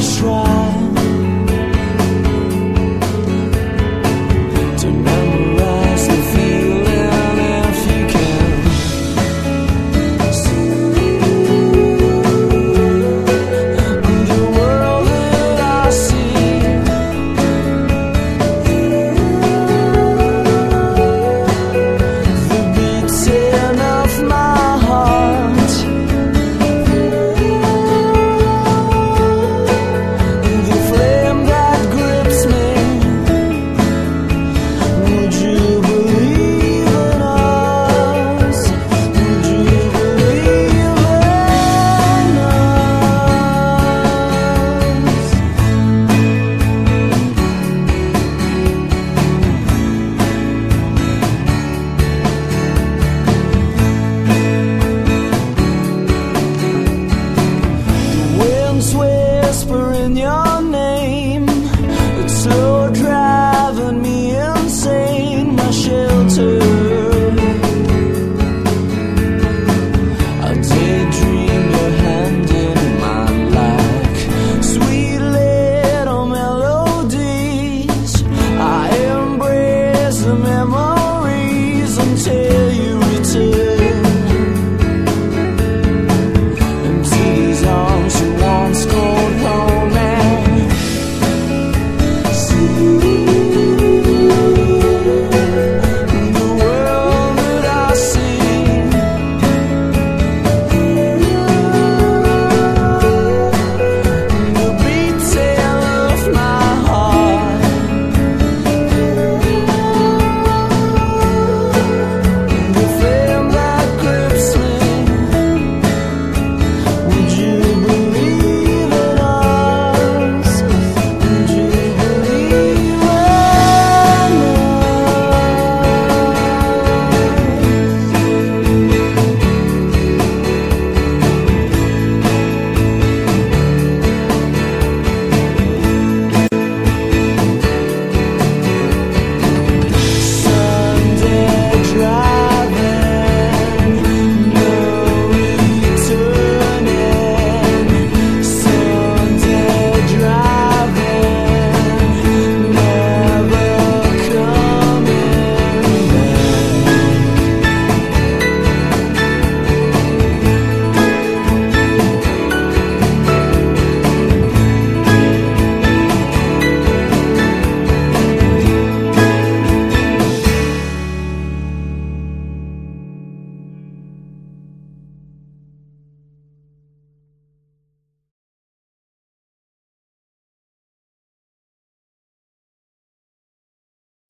Strong.